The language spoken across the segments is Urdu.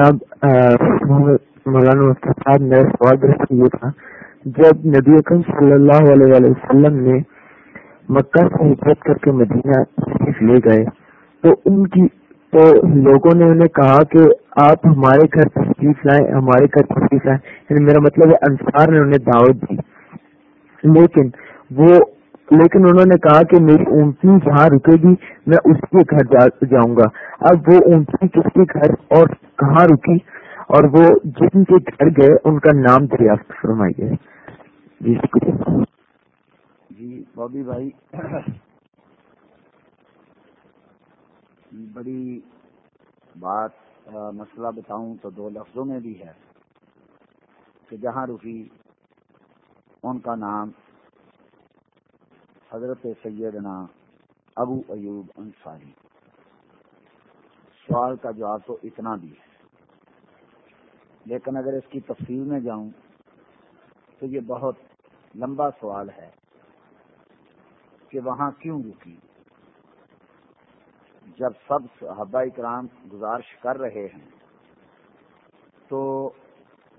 جناب مولانا مفتی صاحب، میرا سوال درست یہ تھا، جب نبی اکم صلی اللہ علیہ وسلم نے مکہ سے ہجرت کر کے مدینہ تشریف لے گئے، تو ان کی، تو لوگوں نے انہیں کہا کہ آپ ہمارے گھر تشریف لائیں، ہمارے گھر تشریف لائیں یعنی میرا مطلب ہے، انصار نے انہیں دعوت دی۔ لیکن وہ لیکن انہوں نے کہا کہ میری اونٹنی جہاں رکے گی، میں اس کے گھر جاؤں گا۔ اب وہ اونٹنی کس کے گھر اور کہاں رکی؟ اور وہ جن کے گھر گئے، ان کا نام دریافت فرمائیے۔ جی شکریہ۔ جی بابی بھائی۔ بڑی بات مسئلہ بتاؤں تو دو لفظوں میں بھی ہے کہ جہاں رکی، ان کا نام حضرت سیدنا ابو ایوب انصاری۔ سوال کا جواب تو اتنا بھی ہے۔ لیکن اگر اس کی تفصیل میں جاؤں تو یہ بہت لمبا سوال ہے کہ وہاں کیوں رکی۔ جب سب صحابہ کرام گزارش کر رہے ہیں تو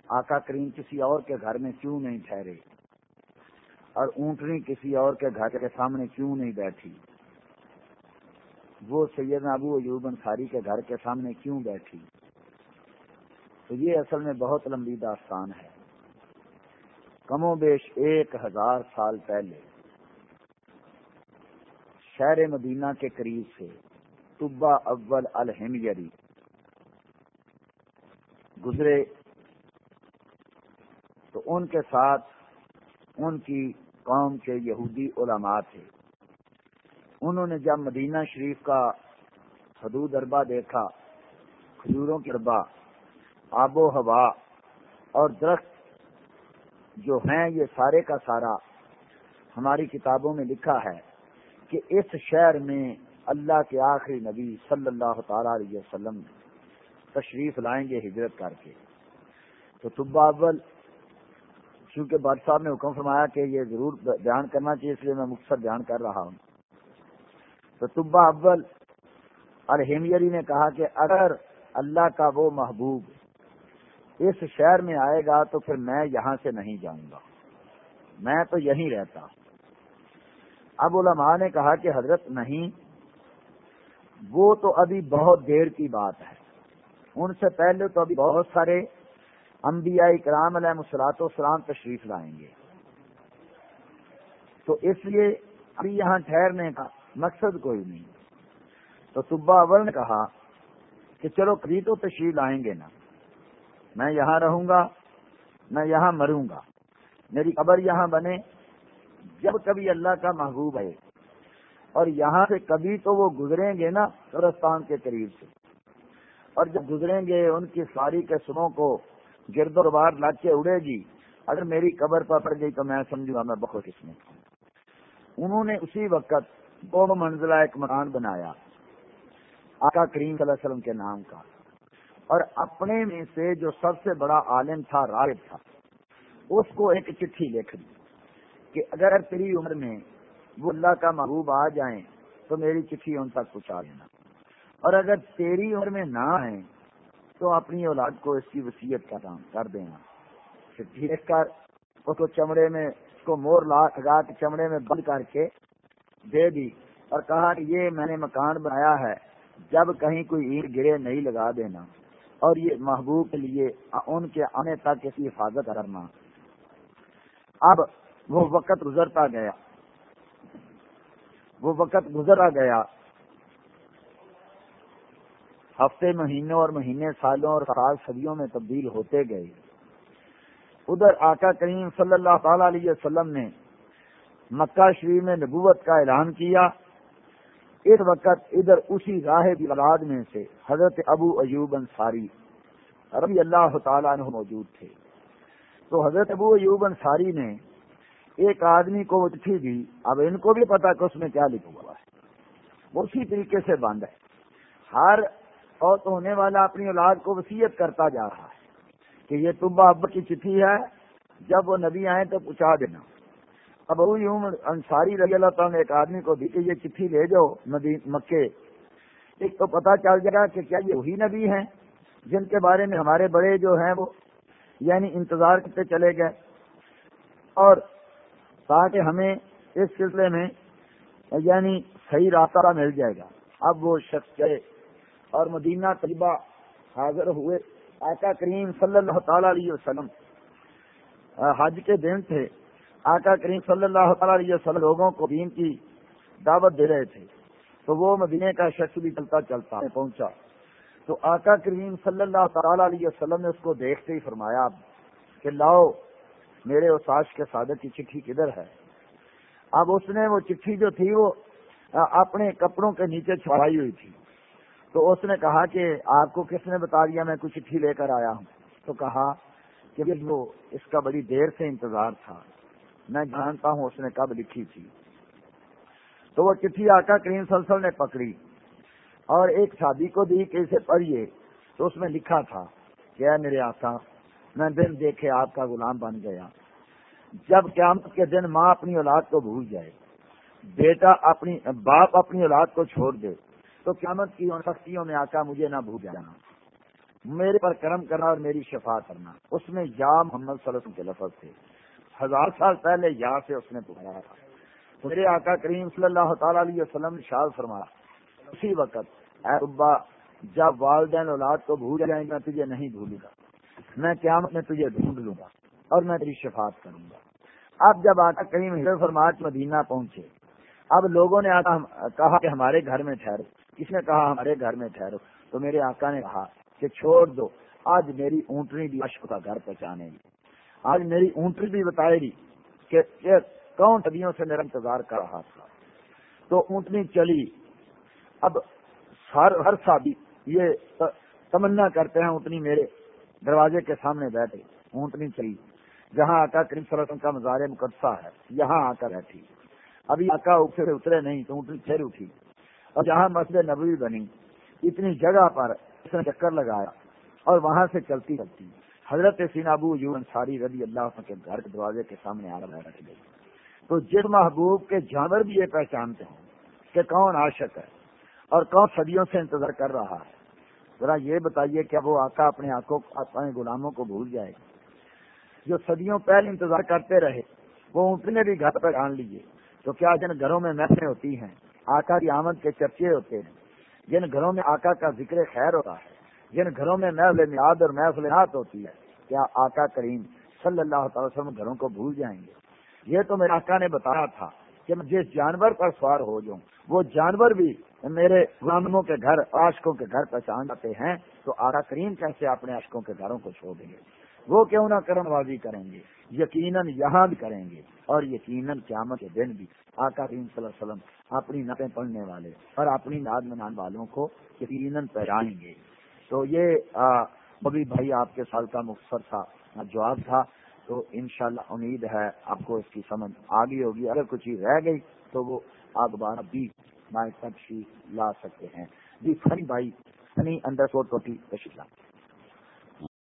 آقا کریم کسی اور کے گھر میں کیوں نہیں ٹھہرے؟ اور اونٹنی کسی اور کے گھر کے سامنے کیوں نہیں بیٹھی؟ وہ سید ابو ایوب انصاری کے گھر کے سامنے کیوں بیٹھی؟ تو یہ اصل میں بہت لمبی داستان ہے۔ کم و بیش ایک ہزار سال پہلے، شہر مدینہ کے قریب سے طبا اول الحمری گزرے۔ تو ان کے ساتھ ان کی قوم کے یہودی علماء تھے۔ انہوں نے جب مدینہ شریف کا حدود اربا دیکھا، کھجوروں کے اربا آب و ہوا اور درخت جو ہیں، یہ سارے کا سارا ہماری کتابوں میں لکھا ہے کہ اس شہر میں اللہ کے آخری نبی صلی اللہ تعالی علیہ وسلم تشریف لائیں گے، ہجرت کر کے۔ تو طبا اول چونکہ بٹ صاحب نے حکم فرمایا کہ یہ ضرور بیان کرنا چاہیے، اس لیے میں مختصر بیان کر رہا ہوں۔ تو طبا اول الحمیری نے کہا کہ اگر اللہ کا وہ محبوب اس شہر میں آئے گا تو پھر میں یہاں سے نہیں جاؤں گا۔ میں تو یہیں رہتا۔ ہوں اب علماء نے کہا کہ حضرت نہیں، وہ تو ابھی بہت دیر کی بات ہے۔ ان سے پہلے تو ابھی بہت سارے انبیاء کرام علیہ مسلاط وسلام تشریف لائیں گے۔ تو اس لیے ابھی یہاں ٹھہرنے کا مقصد کوئی نہیں۔ تو صبح اول نے کہا کہ چلو کبھی تو تشریف لائیں گے نا۔ میں یہاں رہوں گا، میں یہاں مروں گا۔ میری قبر یہاں بنے، جب کبھی اللہ کا محبوب ہے اور یہاں سے کبھی تو وہ گزریں گے نا قبرستان کے قریب سے۔ اور جب گزریں گے، ان کی ساری کے کو گرد و بار لا کے اڑے گی۔ اگر میری قبر پر پڑ گئی تو میں سمجھوں گا میں بہت قسمت انہوں نے اسی وقت دو منزلہ ایک مکان بنایا، آقا کریم صلی اللہ علیہ وسلم کے نام کا۔ اور اپنے میں سے جو سب سے بڑا عالم تھا، راغب تھا، اس کو ایک چٹھی لکھ دی کہ اگر تیری عمر میں وہ اللہ کا محبوب آ جائیں تو میری چٹھی ان تک پہنچا دینا۔ اور اگر تیری عمر میں نہ آئیں تو اپنی اولاد کو اس کی وصیت کا کام کر دینا چٹھی لکھ کر۔ اس کو چمڑے میں، اس کو مور لگا کے چمڑے میں بند کر کے دے دی۔ اور کہا کہ یہ میں نے مکان بنایا ہے، جب کہیں کوئی اینٹ گرے نہیں لگا دینا۔ اور یہ محبوب کے لیے، ان کے آنے تک اس کی حفاظت کرنا۔ اب وہ وقت گزرتا گیا۔ وہ وقت گزرا گیا۔ ہفتے، مہینوں اور مہینے، سالوں اور سال، صدیوں میں تبدیل ہوتے گئے۔ ادھر آقا کریم صلی اللہ تعالی علیہ وسلم نے مکہ شریف میں نبوت کا اعلان کیا۔ اس وقت ادھر اسی راہ اولاد میں سے حضرت ابو ایوب انصاری ربی اللہ تعالیٰ عنہ موجود تھے۔ تو حضرت ابو ایوب انصاری نے ایک آدمی کو وہ چٹھی دی۔ اب ان کو بھی پتا کہ اس میں کیا لکھا ہوا ہے۔ وہ اسی طریقے سے بند ہے۔ ہر فوت ہونے والا اپنی اولاد کو وسیعت کرتا جا رہا ہے کہ یہ طبا اب کی چٹھی ہے، جب وہ نبی آئے تو پہنچا دینا۔ ابو یوں انصاری رضی اللہ تعالیٰ نے ایک آدمی کو دی کہ یہ چٹھی لے جاؤ مکے۔ ایک تو پتا چل جائے گا کہ کیا یہ وہی نبی ہیں جن کے بارے میں ہمارے بڑے جو ہیں وہ یعنی انتظار کرتے چلے گئے۔ اور تاکہ ہمیں اس سلسلے میں یعنی صحیح راستہ مل جائے گا۔ اب وہ شخص چلے اور مدینہ طیبہ حاضر ہوئے۔ آقا کریم صلی اللہ تعالی علیہ وسلم حج کے دن تھے۔ آقا کریم صلی اللہ تعالی علیہ وسلم لوگوں کو دین کی دعوت دے رہے تھے۔ تو وہ مدینے کا شخص بھی چلتا چلتا پہنچا۔ تو آقا کریم صلی اللہ تعالی علیہ وسلم نے اس کو دیکھتے ہی فرمایا کہ لاؤ، میرے اساش کے صادق کی چٹھی کدھر ہے؟ اب اس نے وہ چٹھی جو تھی وہ اپنے کپڑوں کے نیچے چھڑائی ہوئی تھی۔ تو اس نے کہا کہ آپ کو کس نے بتا دیا میں کچھ چٹھی لے کر آیا ہوں؟ تو کہا کہ وہ اس کا بڑی دیر سے انتظار تھا، میں جانتا ہوں اس نے کب لکھی تھی۔ تو وہ چٹھی آقا کریم سلسل نے پکڑی اور ایک شادی کو دی کہ اسے پڑھیے تو اس میں لکھا تھا کہ اے میرے آقا، میں دن دیکھے آپ کا غلام بن گیا۔ جب قیامت کے دن ماں اپنی اولاد کو بھول جائے، بیٹا اپنی، باپ اپنی اولاد کو چھوڑ دے۔ تو قیامت کی ان سختیوں میں آقا مجھے نہ بھول جانا۔ میرے پر کرم کرنا اور میری شفا کرنا۔ اس میں یا محمد صلی اللہ علیہ وسلم کے لفظ تھے۔ ہزار سال پہلے یا سے اس نے پکارا تھا۔ میرے آقا کریم صلی اللہ تعالی علیہ وسلم شاد فرمایا۔ اسی وقت اے ابا جب والدین اولاد کو بھول جائیں گے، میں تجھے نہیں بھولوں گا۔ میں قیامت میں تجھے ڈھونڈ لوں گا اور میں تیری شفاعت کروں گا۔ اب جب آقا کریم حضرت فرماج مدینہ پہنچے، اب لوگوں نے آتا کہا کہ ہمارے گھر میں ٹھہرو۔ کس نے کہا، ہمارے گھر میں ٹھہرو۔ تو میرے آقا نے کہا کہ چھوڑ دو، آج میری اونٹنی بھی اشک کا گھر پہچانے گی۔ آج میری اونٹنی بھی بتائے گی کہ کون صدیوں سے میرا انتظار کر رہا تھا۔ تو اونٹنی چلی۔ اب ہر ہر شادی یہ تمنا کرتے ہیں، اونٹنی میرے دروازے کے سامنے بیٹھے۔ اونٹنی چلی۔ جہاں آقا کریم صلی اللہ علیہ وسلم کا مزار مقدسہ ہے، یہاں آ کر بیٹھی۔ ابھی آقا اوپر سے اترے نہیں، تو اونٹنی پھر اٹھی۔ اور جہاں مسجد نبوی بنی، اتنی جگہ پر اس نے چکر لگایا اور وہاں سے چلتی چلتی حضرت سین ابو یو انصاری رضی اللہ کے گھر کے دروازے کے سامنے آ رکھ گئی تو جس محبوب کے جانور بھی یہ پہچانتے ہیں کہ کون عاشق ہے اور کون صدیوں سے انتظار کر رہا ہے، ذرا یہ بتائیے کہ وہ آقا اپنے آنکھوں، اپنے غلاموں کو بھول جائے گا۔ جو صدیوں پہلے انتظار کرتے رہے، وہ اتنے بھی گھر پر جان لیجیے تو کیا جن گھروں میں محفلیں ہوتی ہیں آقا کی آمد کے چرچے ہوتے ہیں۔ جن گھروں میں آقا کا ذکر خیر ہوتا ہے، جن گھروں میں محفل میاد اور محفلات ہوتی ہے، کیا آقا کریم صلی اللہ تعالی وسلم گھروں کو بھول جائیں گے؟ یہ تو میرے آقا نے بتایا تھا کہ میں جس جانور پر سوار ہو جاؤں، وہ جانور بھی میرے غلاموں کے گھر، عاشقوں کے گھر پہچان جاتے ہیں، تو آقا کریم کیسے اپنے عاشقوں کے گھروں کو چھوڑ دیں گے؟ وہ کیوں نہ کرم بازی کریں گے؟ یقیناً یہاں بھی کریں گے اور یقیناً قیامت کے دن بھی۔ آقا کریم صلی اللہ علیہ وسلم اپنی نقیں پڑھنے والے اور اپنی یاد منانے والوں کو یقیناً پہچانیں گے۔ تو یہ ابھی بھائی آپ کے سال کا مختصر تھا جواب تھا۔ تو انشاءاللہ امید ہے آپ کو اس کی سمجھ آگی ہوگی۔ اگر کچھ چیز رہ گئی تو وہ اخبار بھی مائک تک لا سکتے ہیں۔ جی فنی بھائی، فنی انڈر فور ٹوینٹی تشریف